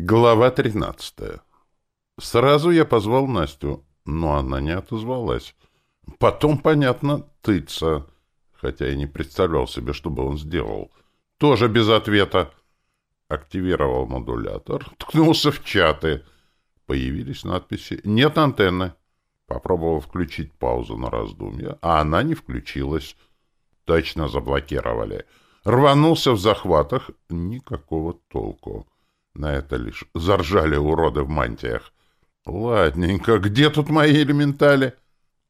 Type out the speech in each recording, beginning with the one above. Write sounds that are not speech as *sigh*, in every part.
Глава 13. Сразу я позвал Настю, но она не отозвалась. Потом, понятно, тыца, хотя я не представлял себе, что бы он сделал. Тоже без ответа. Активировал модулятор, ткнулся в чаты. Появились надписи «Нет антенны». Попробовал включить паузу на раздумье, а она не включилась. Точно заблокировали. Рванулся в захватах. Никакого толку. На это лишь заржали уроды в мантиях. Ладненько, где тут мои элементали?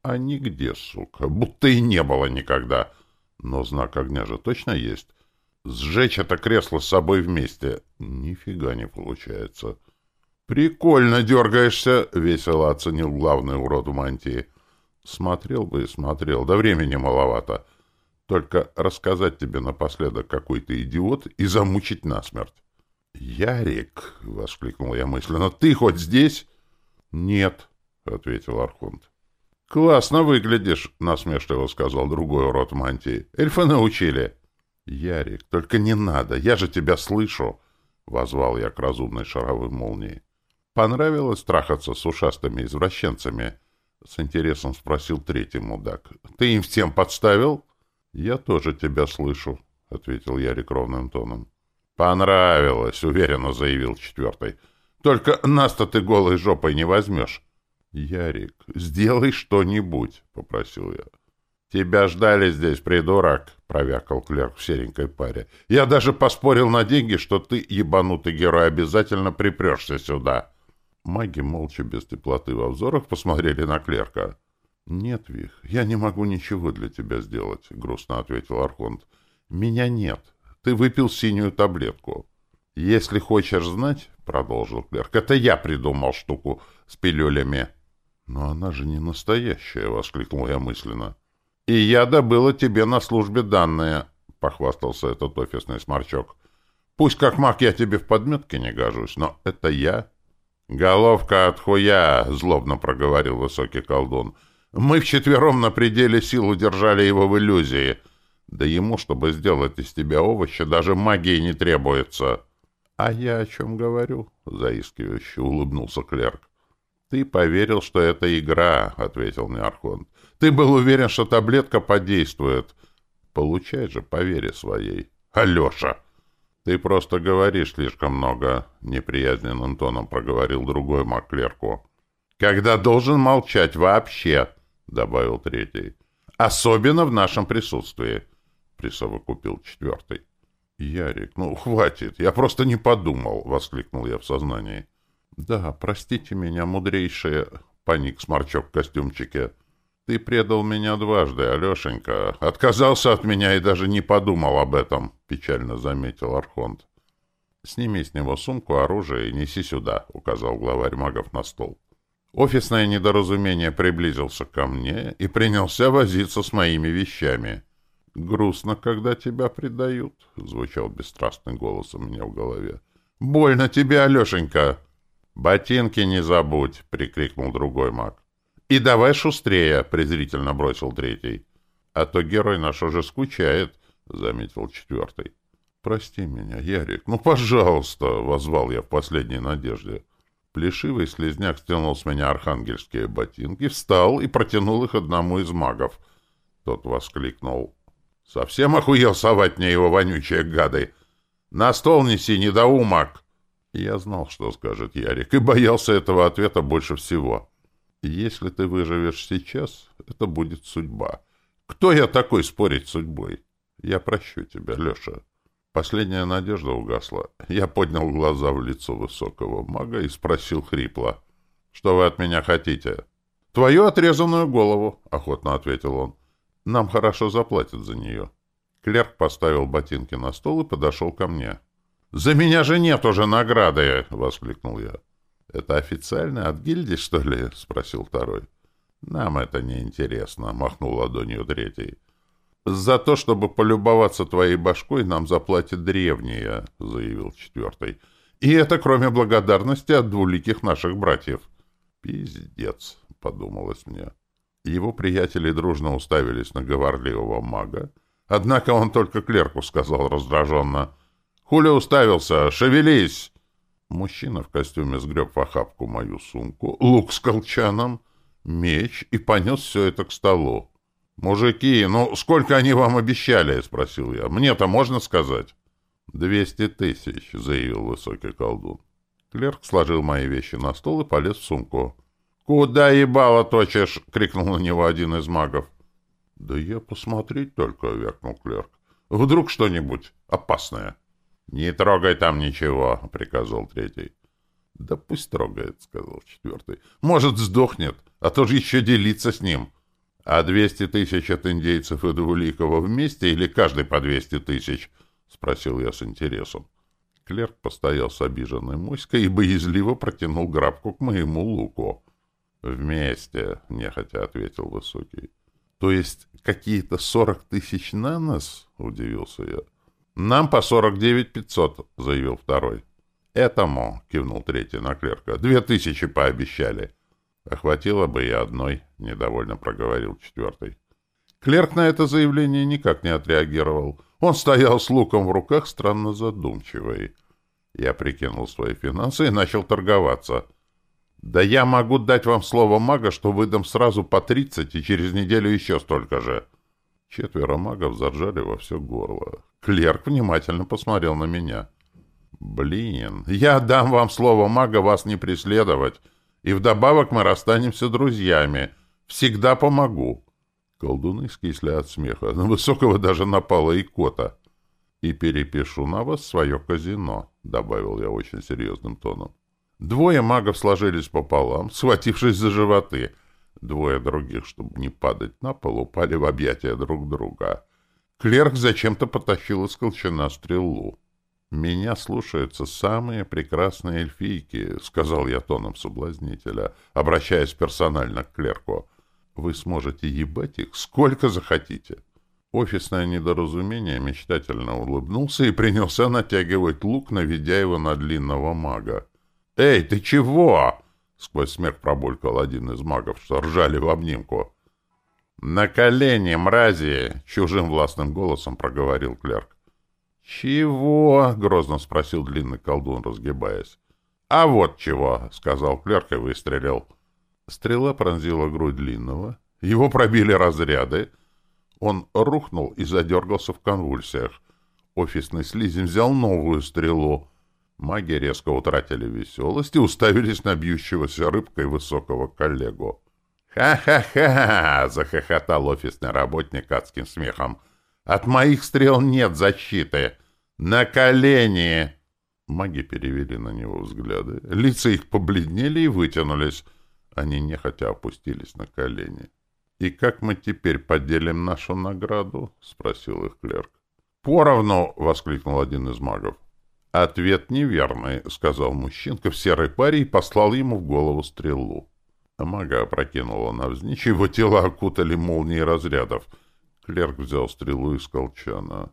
А нигде, сука, будто и не было никогда. Но знак огня же точно есть. Сжечь это кресло с собой вместе нифига не получается. Прикольно дергаешься, весело оценил главный урод в мантии. Смотрел бы и смотрел, да времени маловато. Только рассказать тебе напоследок, какой-то идиот, и замучить насмерть. «Ярик!» — воскликнул я мысленно. «Ты хоть здесь?» «Нет», — ответил Архонт. «Классно выглядишь!» — насмешливо сказал другой урод мантии. Эльфы научили!» «Ярик, только не надо! Я же тебя слышу!» — возвал я к разумной шаровой молнии. «Понравилось трахаться с ушастыми извращенцами?» — с интересом спросил третий мудак. «Ты им всем подставил?» «Я тоже тебя слышу», — ответил Ярик ровным тоном. Понравилось, уверенно заявил четвертый. Только нас-то ты голой жопой не возьмешь. Ярик, сделай что-нибудь, попросил я. Тебя ждали здесь, придурок, провякал клерк в серенькой паре. Я даже поспорил на деньги, что ты, ебанутый герой, обязательно припрешься сюда. Маги молча, без теплоты во взорах, посмотрели на клерка. «Нет, Вих, я не могу ничего для тебя сделать», — грустно ответил Архонт. «Меня нет. Ты выпил синюю таблетку. Если хочешь знать, — продолжил Клерк, — это я придумал штуку с пилюлями. Но она же не настоящая, — воскликнул я мысленно. И я добыла тебе на службе данные, — похвастался этот офисный сморчок. Пусть как маг я тебе в подметке не гожусь, но это я. Головка от хуя, — злобно проговорил высокий колдун. Мы вчетвером на пределе сил удержали его в иллюзии — да ему, чтобы сделать из тебя овощи, даже магии не требуется. — А я о чем говорю? — заискивающе улыбнулся клерк. — Ты поверил, что это игра, — ответил неархонт. Ты был уверен, что таблетка подействует. Получай же по вере своей. — Алеша! — Ты просто говоришь слишком много, — неприязненным тоном проговорил другой маклерку. Когда должен молчать вообще, — добавил третий. — Особенно в нашем присутствии. — присовокупил четвертый. «Ярик, ну хватит, я просто не подумал!» — воскликнул я в сознании. «Да, простите меня, мудрейшая!» — паник сморчок в костюмчике. «Ты предал меня дважды, Алешенька. Отказался от меня и даже не подумал об этом!» — печально заметил Архонт. «Сними с него сумку, оружие и неси сюда», — указал главарь магов на стол. Офисное недоразумение приблизился ко мне и принялся возиться с моими вещами. Грустно, когда тебя предают, — звучал бесстрастный голос у меня в голове. — Больно тебе, Алешенька! — Ботинки не забудь, — прикрикнул другой маг. — И давай шустрее, — презрительно бросил третий. — А то герой наш уже скучает, — заметил четвертый. — Прости меня, Ярик, ну, пожалуйста, — возвал я в последней надежде. Плешивый слезняк стянул с меня архангельские ботинки, встал и протянул их одному из магов. Тот воскликнул — Совсем охуел совать мне его вонючие гады. На стол неси, недоумок!» Я знал, что скажет Ярик, и боялся этого ответа больше всего. «Если ты выживешь сейчас, это будет судьба. Кто я такой спорить с судьбой? Я прощу тебя, Леша». Последняя надежда угасла. Я поднял глаза в лицо высокого мага и спросил хрипло. «Что вы от меня хотите?» «Твою отрезанную голову», — охотно ответил он. Нам хорошо заплатят за нее. Клерк поставил ботинки на стол и подошел ко мне. «За меня же нет уже награды!» — воскликнул я. «Это официально от гильдии, что ли?» — спросил второй. «Нам это не интересно, махнул ладонью третий. «За то, чтобы полюбоваться твоей башкой, нам заплатят древние», — заявил четвертый. «И это кроме благодарности от двуликих наших братьев». «Пиздец», — подумалось мне. Его приятели дружно уставились на говорливого мага. Однако он только клерку сказал раздраженно. «Хули уставился? Шевелись!» Мужчина в костюме сгреб в охапку мою сумку, лук с колчаном, меч и понес все это к столу. «Мужики, ну сколько они вам обещали?» — спросил я. «Мне-то можно сказать?» «Двести тысяч», — заявил высокий колдун. Клерк сложил мои вещи на стол и полез в сумку. Куда ебало точишь? — крикнул на него один из магов. — Да я посмотреть только, — вякнул клерк. — Вдруг что-нибудь опасное? — Не трогай там ничего, — приказал третий. — Да пусть трогает, — сказал четвертый. — Может, сдохнет, а то же еще делиться с ним. — А двести тысяч от индейцев и Двуликова вместе или каждый по двести тысяч? — спросил я с интересом. Клерк постоял с обиженной моськой и боязливо протянул грабку к моему луку вместе не хотя ответил высокий. То есть какие-то сорок тысяч на нас? Удивился я. Нам по сорок девять пятьсот, заявил второй. Этому, кивнул третий на клерка, две тысячи пообещали. Охватило бы и одной, недовольно проговорил четвертый. Клерк на это заявление никак не отреагировал. Он стоял с луком в руках, странно задумчивый. Я прикинул свои финансы и начал торговаться — да я могу дать вам слово мага, что выдам сразу по тридцать и через неделю еще столько же. Четверо магов заржали во все горло. Клерк внимательно посмотрел на меня. «Блин, я дам вам слово мага вас не преследовать, и вдобавок мы расстанемся друзьями. Всегда помогу». Колдуны скисли от смеха. На *laughs* Высокого даже напала и кота. «И перепишу на вас свое казино», — добавил я очень серьезным тоном. Двое магов сложились пополам, схватившись за животы. Двое других, чтобы не падать на пол, упали в объятия друг друга. Клерк зачем-то потащил из колчана стрелу. «Меня слушаются самые прекрасные эльфийки», — сказал я тоном соблазнителя, обращаясь персонально к клерку. «Вы сможете ебать их сколько захотите». Офисное недоразумение мечтательно улыбнулся и принялся натягивать лук, наведя его на длинного мага. «Эй, ты чего?» — сквозь смех пробулькал один из магов, что ржали в обнимку. «На колени, мрази!» — чужим властным голосом проговорил клерк. «Чего?» — грозно спросил длинный колдун, разгибаясь. «А вот чего!» — сказал клерк и выстрелил. Стрела пронзила грудь длинного. Его пробили разряды. Он рухнул и задергался в конвульсиях. Офисный слизень взял новую стрелу — Маги резко утратили веселость и уставились на бьющегося рыбкой высокого коллегу. «Ха-ха-ха!» — захохотал офисный работник адским смехом. «От моих стрел нет защиты! На колени!» Маги перевели на него взгляды. Лица их побледнели и вытянулись. Они нехотя опустились на колени. «И как мы теперь поделим нашу награду?» — спросил их клерк. «Поровну!» — воскликнул один из магов. Ответ неверный, сказал мужчинка в серой паре и послал ему в голову стрелу. Мага опрокинула навзничь, его тело окутали молнии разрядов. Клерк взял стрелу из колчана.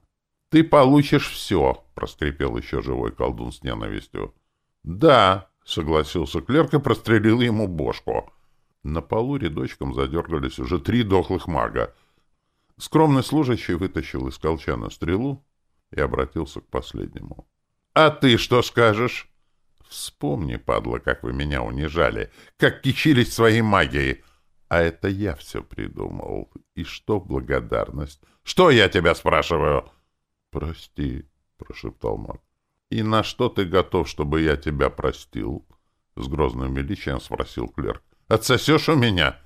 «Ты получишь все!» — проскрипел еще живой колдун с ненавистью. «Да!» — согласился клерк и прострелил ему бошку. На полу рядочком задергались уже три дохлых мага. Скромный служащий вытащил из колчана стрелу и обратился к последнему. А ты что скажешь? Вспомни, падла, как вы меня унижали, как кичились своей магией. А это я все придумал. И что благодарность? Что я тебя спрашиваю? Прости, прошептал маг. И на что ты готов, чтобы я тебя простил? С грозным величием спросил клерк. Отсосешь у меня?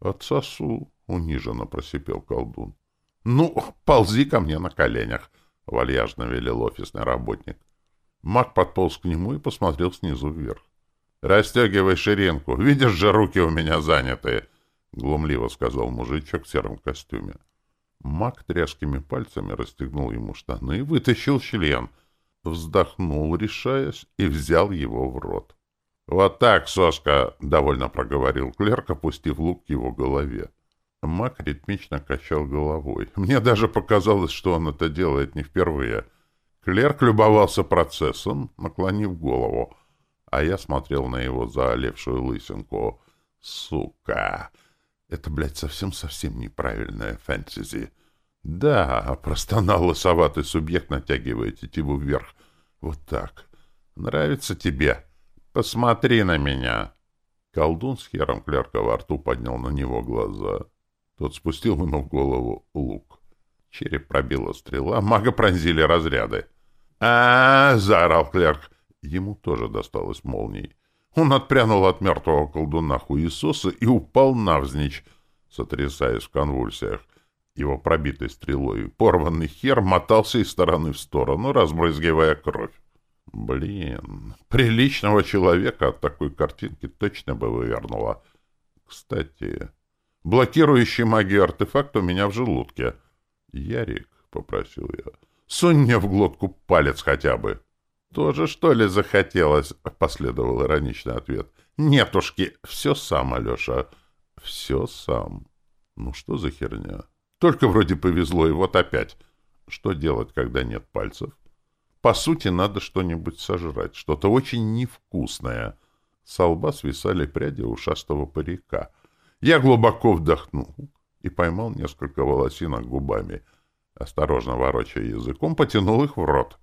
Отсосу, униженно просипел колдун. Ну, ползи ко мне на коленях, вальяжно велел офисный работник. Мак подполз к нему и посмотрел снизу вверх. «Растягивай шеренку, Видишь же, руки у меня заняты!» — глумливо сказал мужичок в сером костюме. Мак тряскими пальцами расстегнул ему штаны и вытащил член. Вздохнул, решаясь, и взял его в рот. «Вот так, соска!» — довольно проговорил клерк, опустив лук к его голове. Мак ритмично качал головой. Мне даже показалось, что он это делает не впервые. Клерк любовался процессом, наклонив голову, а я смотрел на его заолевшую лысинку. Сука! Это, блядь, совсем-совсем неправильная фэнтези. Да, простонал лысоватый субъект, натягивая тетиву вверх. Вот так. Нравится тебе? Посмотри на меня. Колдун с хером клерка во рту поднял на него глаза. Тот спустил ему в голову лук. Череп пробила стрела, мага пронзили разряды зарав клерк. Ему тоже досталось молнией. Он отпрянул от мертвого колдуна Иисуса и упал навзничь, сотрясаясь в конвульсиях. Его пробитой стрелой и порванный хер мотался из стороны в сторону, разбрызгивая кровь. Блин, приличного человека от такой картинки точно бы вывернуло. Кстати, блокирующий магию артефакт у меня в желудке. «Ярик», — попросил я, — Сунь мне в глотку палец хотя бы. Тоже, что ли, захотелось? Последовал ироничный ответ. Нетушки, все сам, Алеша. Все сам. Ну что за херня? Только вроде повезло, и вот опять. Что делать, когда нет пальцев? По сути, надо что-нибудь сожрать, что-то очень невкусное. Со лба свисали пряди ушастого парика. Я глубоко вдохнул и поймал несколько волосинок губами — Осторожно ворочая языком, потянул их в рот.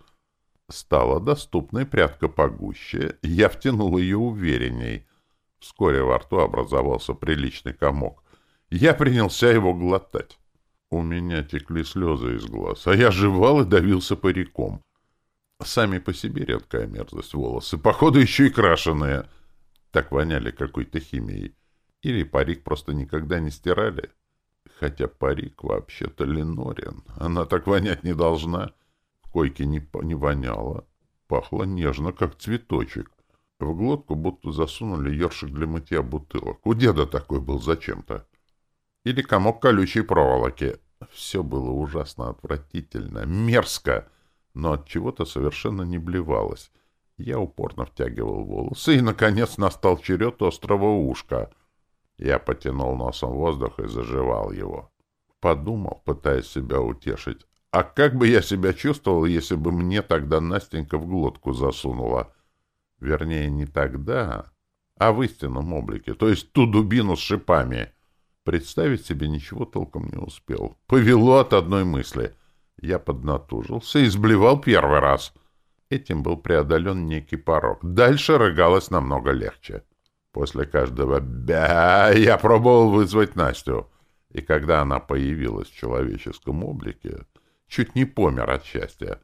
Стала доступной прядка погуще, я втянул ее уверенней. Вскоре во рту образовался приличный комок. Я принялся его глотать. У меня текли слезы из глаз, а я жевал и давился париком. Сами по себе редкая мерзость волосы, походу еще и крашеные. Так воняли какой-то химией. Или парик просто никогда не стирали хотя парик вообще-то Ленорин. Она так вонять не должна. В койке не, не воняло. Пахло нежно, как цветочек. В глотку будто засунули ершик для мытья бутылок. У деда такой был зачем-то. Или комок колючей проволоки. Все было ужасно отвратительно, мерзко, но от чего-то совершенно не блевалось. Я упорно втягивал волосы, и, наконец, настал черед острого ушка — я потянул носом воздух и заживал его. Подумал, пытаясь себя утешить. А как бы я себя чувствовал, если бы мне тогда Настенька в глотку засунула? Вернее, не тогда, а в истинном облике, то есть ту дубину с шипами. Представить себе ничего толком не успел. Повело от одной мысли. Я поднатужился и сблевал первый раз. Этим был преодолен некий порог. Дальше рыгалось намного легче. — После каждого «бя» я пробовал вызвать Настю, и когда она появилась в человеческом облике, чуть не помер от счастья.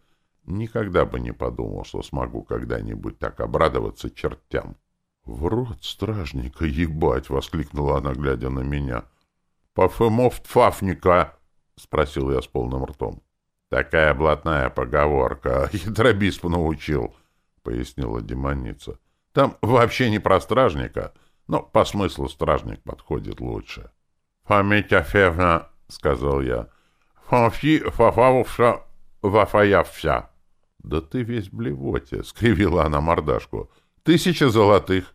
Никогда бы не подумал, что смогу когда-нибудь так обрадоваться чертям. — В рот стражника, ебать! — воскликнула она, глядя на меня. — Парфюмов Фафника! — спросил я с полным ртом. — Такая блатная поговорка. Хитробисп научил, — пояснила демоница. Там вообще не про стражника, но по смыслу стражник подходит лучше. «Фамитя Февна», — сказал я, — «фамфи фафавша вафаявся». «Да ты весь блевоте», — скривила она мордашку. «Тысяча золотых».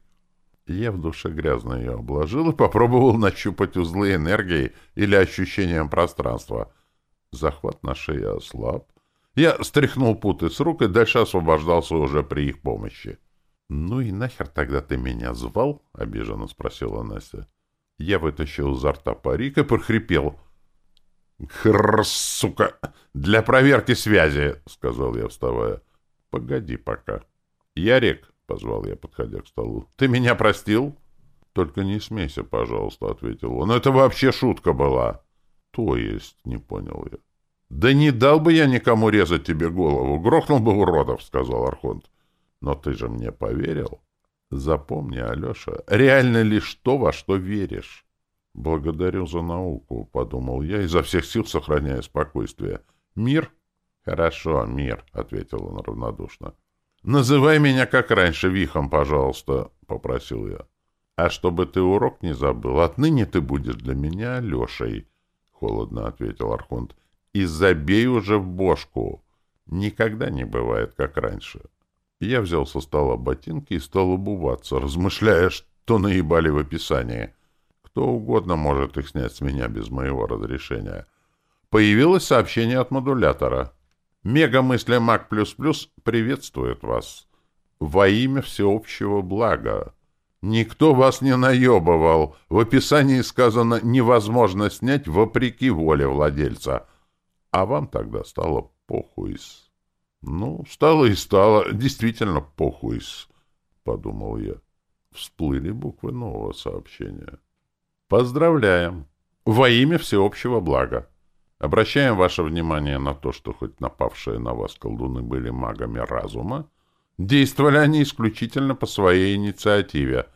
Я в душе грязно ее обложил и попробовал нащупать узлы энергии или ощущением пространства. Захват на шее ослаб. Я стряхнул путы с рук и дальше освобождался уже при их помощи. «Ну и нахер тогда ты меня звал?» — обиженно спросила Настя. Я вытащил изо рта парик и прохрипел. «Хрррр, сука! Для проверки связи!» — сказал я, вставая. «Погоди пока». «Ярик!» — позвал я, подходя к столу. «Ты меня простил?» «Только не смейся, пожалуйста», — ответил он. «Это вообще шутка была». «То есть?» — не понял я. «Да не дал бы я никому резать тебе голову, грохнул бы уродов», — сказал Архонт. Но ты же мне поверил. Запомни, Алеша, реально ли что во что веришь. Благодарю за науку, подумал я, изо всех сил сохраняя спокойствие. Мир? Хорошо, мир, ответил он равнодушно. Называй меня как раньше Вихом, пожалуйста, попросил я. А чтобы ты урок не забыл, отныне ты будешь для меня Алешей, холодно ответил Архонт. И забей уже в бошку. Никогда не бывает, как раньше. Я взял со стола ботинки и стал обуваться, размышляя, что наебали в описании. Кто угодно может их снять с меня без моего разрешения. Появилось сообщение от модулятора. «Мегамысли плюс приветствует вас. Во имя всеобщего блага. Никто вас не наебывал. В описании сказано «невозможно снять вопреки воле владельца». А вам тогда стало похуй. Ну, стало и стало. Действительно, похуй — подумал я. Всплыли буквы нового сообщения. Поздравляем! Во имя всеобщего блага. Обращаем ваше внимание на то, что хоть напавшие на вас колдуны были магами разума, действовали они исключительно по своей инициативе,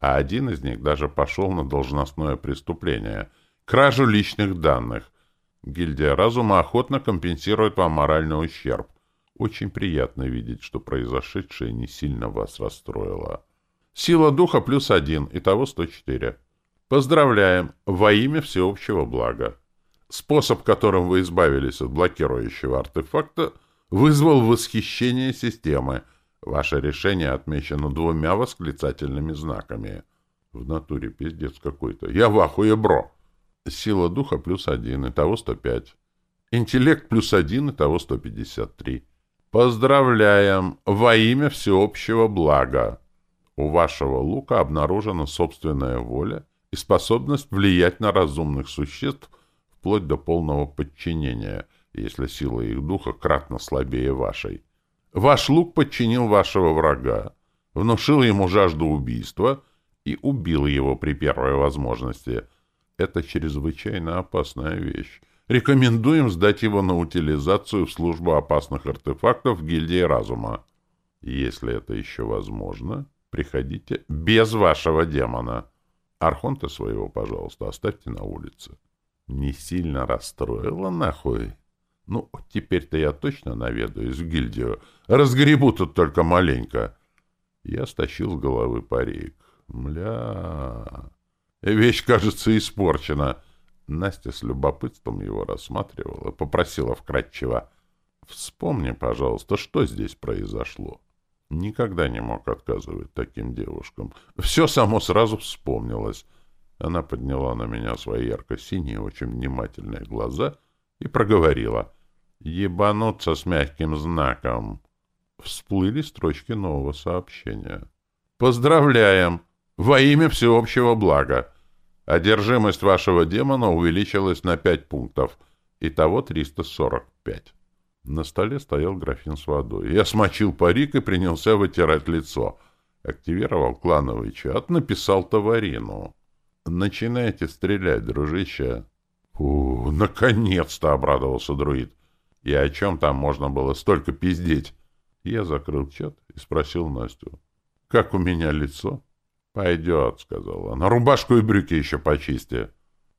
а один из них даже пошел на должностное преступление — кражу личных данных. Гильдия разума охотно компенсирует вам моральный ущерб, очень приятно видеть, что произошедшее не сильно вас расстроило. Сила духа плюс один, итого 104. Поздравляем! Во имя всеобщего блага. Способ, которым вы избавились от блокирующего артефакта, вызвал восхищение системы. Ваше решение отмечено двумя восклицательными знаками. В натуре пиздец какой-то. Я в ахуе, бро! Сила духа плюс один, итого 105. Интеллект плюс один, итого 153. Поздравляем! Во имя всеобщего блага! У вашего лука обнаружена собственная воля и способность влиять на разумных существ вплоть до полного подчинения, если сила их духа кратно слабее вашей. Ваш лук подчинил вашего врага, внушил ему жажду убийства и убил его при первой возможности. Это чрезвычайно опасная вещь. Рекомендуем сдать его на утилизацию в службу опасных артефактов гильдии разума. Если это еще возможно, приходите без вашего демона. Архонта своего, пожалуйста, оставьте на улице. Не сильно расстроила нахуй. Ну, теперь-то я точно наведаюсь в гильдию. Разгребу тут только маленько. Я стащил с головы парик. Мля... Вещь, кажется, испорчена. — Настя с любопытством его рассматривала, попросила вкратчиво. «Вспомни, пожалуйста, что здесь произошло?» Никогда не мог отказывать таким девушкам. Все само сразу вспомнилось. Она подняла на меня свои ярко-синие, очень внимательные глаза и проговорила. «Ебануться с мягким знаком!» Всплыли строчки нового сообщения. «Поздравляем! Во имя всеобщего блага!» Одержимость вашего демона увеличилась на 5 пунктов. Итого 345. На столе стоял графин с водой. Я смочил парик и принялся вытирать лицо. Активировал клановый чат, написал товарину. «Начинайте стрелять, дружище!» «Фу, наконец-то!» — обрадовался друид. «И о чем там можно было столько пиздеть?» Я закрыл чат и спросил Настю. «Как у меня лицо?» «Пойдет», — сказала. он. А «Рубашку и брюки еще почисти».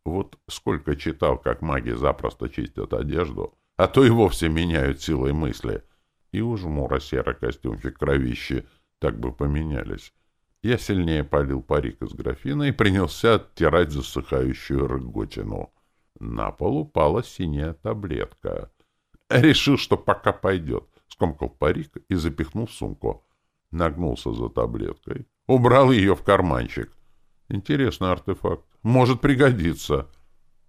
Вот сколько читал, как маги запросто чистят одежду, а то и вовсе меняют силой мысли. И у жмура серый костюмчик кровищи так бы поменялись. Я сильнее полил парик из графина и принялся оттирать засыхающую рыготину. На пол упала синяя таблетка. Решил, что пока пойдет. Скомкал парик и запихнул в сумку. Нагнулся за таблеткой. Убрал ее в карманчик. Интересный артефакт. Может пригодиться.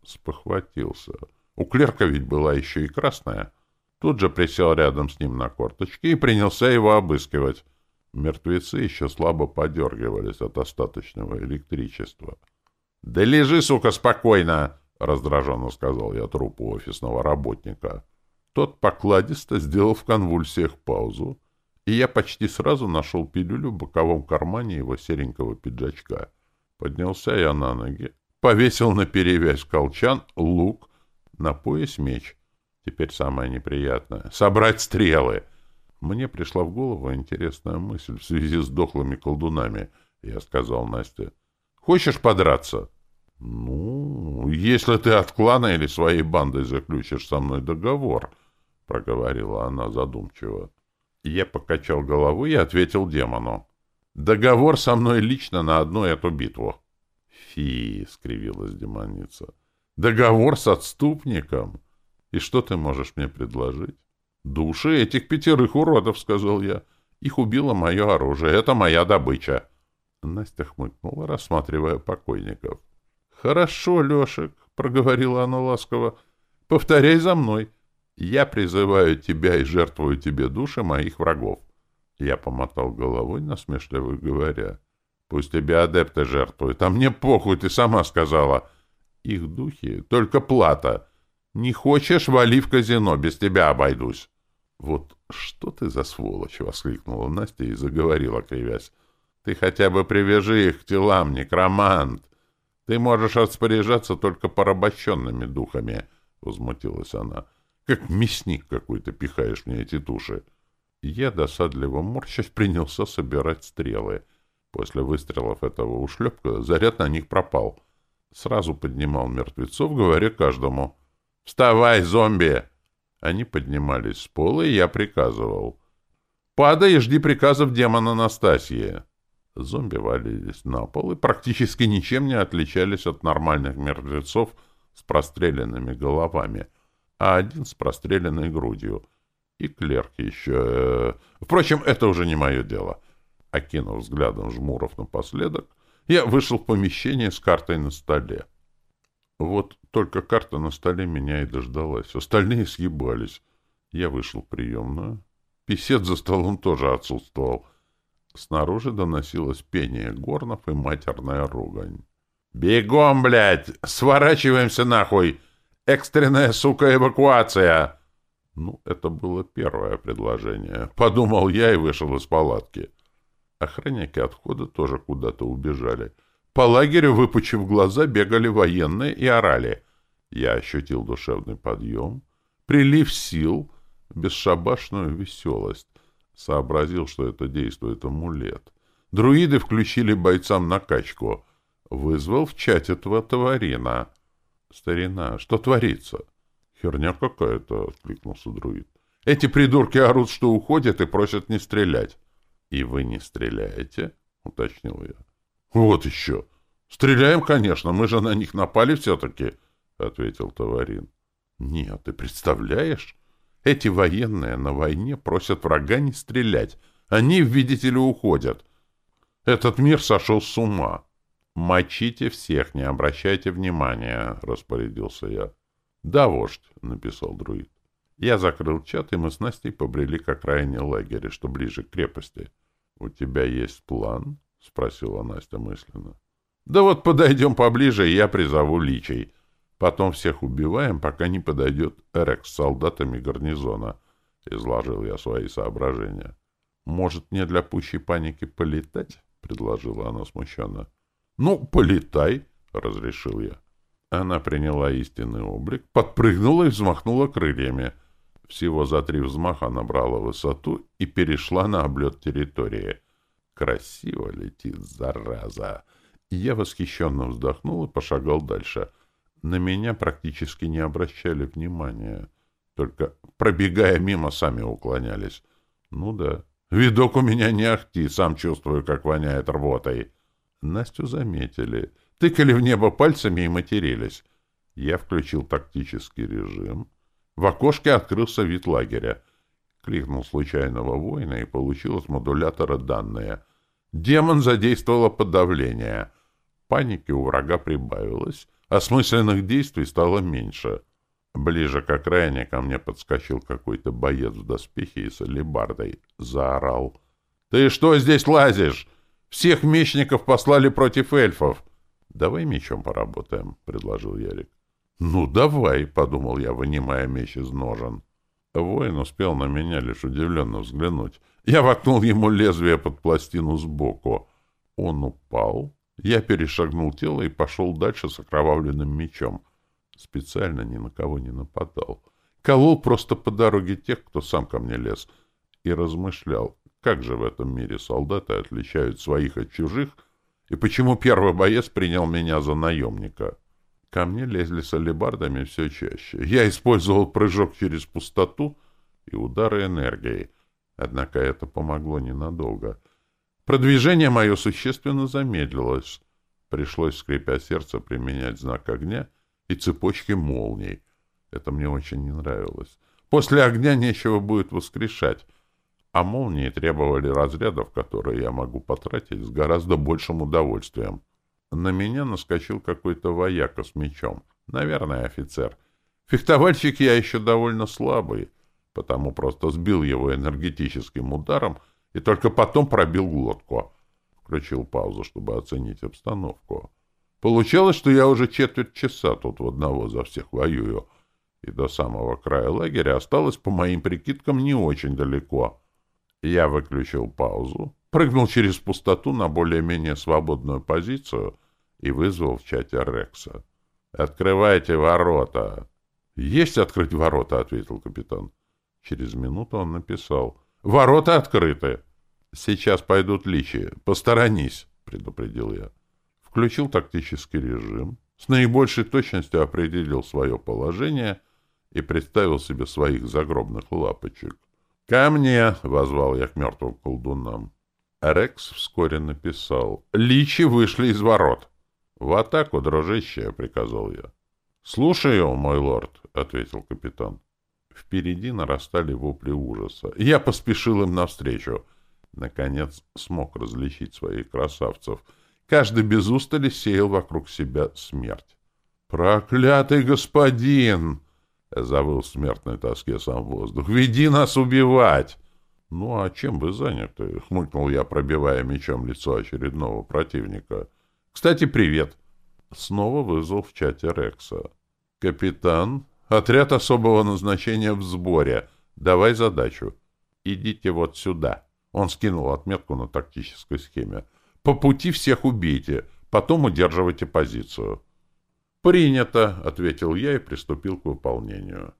Спохватился. У клерка ведь была еще и красная. Тут же присел рядом с ним на корточки и принялся его обыскивать. Мертвецы еще слабо подергивались от остаточного электричества. — Да лежи, сука, спокойно! — раздраженно сказал я трупу офисного работника. Тот покладисто сделал в конвульсиях паузу, и я почти сразу нашел пилюлю в боковом кармане его серенького пиджачка. Поднялся я на ноги, повесил на перевязь колчан, лук, на пояс меч. Теперь самое неприятное — собрать стрелы. Мне пришла в голову интересная мысль в связи с дохлыми колдунами. Я сказал Насте, «Хочешь подраться?» «Ну, если ты от клана или своей бандой заключишь со мной договор», — проговорила она задумчиво. Я покачал голову и ответил демону. «Договор со мной лично на одну эту битву». «Фи!» — скривилась демоница. «Договор с отступником? И что ты можешь мне предложить?» «Души этих пятерых уродов», — сказал я. «Их убило мое оружие. Это моя добыча». Настя хмыкнула, рассматривая покойников. «Хорошо, Лешек», — проговорила она ласково. «Повторяй за мной. Я призываю тебя и жертвую тебе души моих врагов. Я помотал головой, насмешливо говоря. Пусть тебе адепты жертвуют, а мне похуй, ты сама сказала. Их духи — только плата. Не хочешь — вали в казино, без тебя обойдусь. Вот что ты за сволочь! — воскликнула Настя и заговорила, кривясь. Ты хотя бы привяжи их к телам, некромант. Ты можешь распоряжаться только порабощенными духами, — возмутилась она. — как мясник какой-то пихаешь мне эти туши. Я досадливо морщась принялся собирать стрелы. После выстрелов этого ушлепка заряд на них пропал. Сразу поднимал мертвецов, говоря каждому «Вставай, зомби!» Они поднимались с пола, и я приказывал «Падай и жди приказов демона Настасьи!» Зомби валились на пол и практически ничем не отличались от нормальных мертвецов с простреленными головами — а один с простреленной грудью. И клерк еще... Э, впрочем, это уже не мое дело. Окинув взглядом Жмуров напоследок, я вышел в помещение с картой на столе. Вот только карта на столе меня и дождалась. Остальные съебались. Я вышел в приемную. Песец за столом тоже отсутствовал. Снаружи доносилось пение горнов и матерная ругань. «Бегом, блядь! Сворачиваемся нахуй!» экстренная, сука, эвакуация!» Ну, это было первое предложение. Подумал я и вышел из палатки. Охранники отхода тоже куда-то убежали. По лагерю, выпучив глаза, бегали военные и орали. Я ощутил душевный подъем, прилив сил, бесшабашную веселость. Сообразил, что это действует амулет. Друиды включили бойцам накачку. Вызвал в чате этого тварина. «Старина, что творится?» «Херня какая-то!» — откликнулся друид. «Эти придурки орут, что уходят, и просят не стрелять!» «И вы не стреляете?» — уточнил я. «Вот еще! Стреляем, конечно, мы же на них напали все-таки!» — ответил Товарин. «Нет, ты представляешь? Эти военные на войне просят врага не стрелять. Они, видите ли, уходят. Этот мир сошел с ума!» «Мочите всех, не обращайте внимания», — распорядился я. «Да, вождь», — написал друид. Я закрыл чат, и мы с Настей побрели к окраине лагеря, что ближе к крепости. «У тебя есть план?» — спросила Настя мысленно. «Да вот подойдем поближе, и я призову личей. Потом всех убиваем, пока не подойдет Эрек с солдатами гарнизона», — изложил я свои соображения. «Может, мне для пущей паники полетать?» — предложила она смущенно. «Ну, полетай!» — разрешил я. Она приняла истинный облик, подпрыгнула и взмахнула крыльями. Всего за три взмаха набрала высоту и перешла на облет территории. «Красиво летит, зараза!» Я восхищенно вздохнул и пошагал дальше. На меня практически не обращали внимания, только, пробегая мимо, сами уклонялись. «Ну да, видок у меня не ахти, сам чувствую, как воняет рвотой». Настю заметили. Тыкали в небо пальцами и матерились. Я включил тактический режим. В окошке открылся вид лагеря. Кликнул случайного воина и получил от модулятора данные. Демон задействовало подавление. Паники у врага прибавилось, а смысленных действий стало меньше. Ближе к окраине ко мне подскочил какой-то боец в доспехе и с алебардой. Заорал. «Ты что здесь лазишь? Всех мечников послали против эльфов. Давай мечом поработаем, предложил Ярик. Ну давай, подумал я, вынимая меч из ножен. Воин успел на меня лишь удивленно взглянуть. Я воткнул ему лезвие под пластину сбоку. Он упал. Я перешагнул тело и пошел дальше с окровавленным мечом. Специально ни на кого не нападал. Колол просто по дороге тех, кто сам ко мне лез. И размышлял, как же в этом мире солдаты отличают своих от чужих, и почему первый боец принял меня за наемника? Ко мне лезли с алебардами все чаще. Я использовал прыжок через пустоту и удары энергией. Однако это помогло ненадолго. Продвижение мое существенно замедлилось. Пришлось, скрипя сердце, применять знак огня и цепочки молний. Это мне очень не нравилось. После огня нечего будет воскрешать амолнии требовали разрядов, которые я могу потратить, с гораздо большим удовольствием. На меня наскочил какой-то вояка с мечом. Наверное, офицер. Фехтовальщик я еще довольно слабый, потому просто сбил его энергетическим ударом и только потом пробил глотку. Включил паузу, чтобы оценить обстановку. Получалось, что я уже четверть часа тут в одного за всех воюю, и до самого края лагеря осталось, по моим прикидкам, не очень далеко. Я выключил паузу, прыгнул через пустоту на более-менее свободную позицию и вызвал в чате Рекса. «Открывайте ворота!» «Есть открыть ворота!» — ответил капитан. Через минуту он написал. «Ворота открыты!» «Сейчас пойдут личи. Посторонись!» — предупредил я. Включил тактический режим, с наибольшей точностью определил свое положение и представил себе своих загробных лапочек. Ко мне, — возвал я к мертвым колдунам. Рекс вскоре написал. Личи вышли из ворот. В атаку, дружище, — приказал я. Слушаю, мой лорд, — ответил капитан. Впереди нарастали вопли ужаса. Я поспешил им навстречу. Наконец смог различить своих красавцев. Каждый без устали сеял вокруг себя смерть. «Проклятый господин!» Забыл смертной тоске сам воздух. «Веди нас убивать!» «Ну а чем вы заняты?» — хмыкнул я, пробивая мечом лицо очередного противника. «Кстати, привет!» Снова вызвал в чате Рекса. «Капитан, отряд особого назначения в сборе. Давай задачу. Идите вот сюда». Он скинул отметку на тактической схеме. «По пути всех убейте, потом удерживайте позицию». «Принято», — ответил я и приступил к выполнению.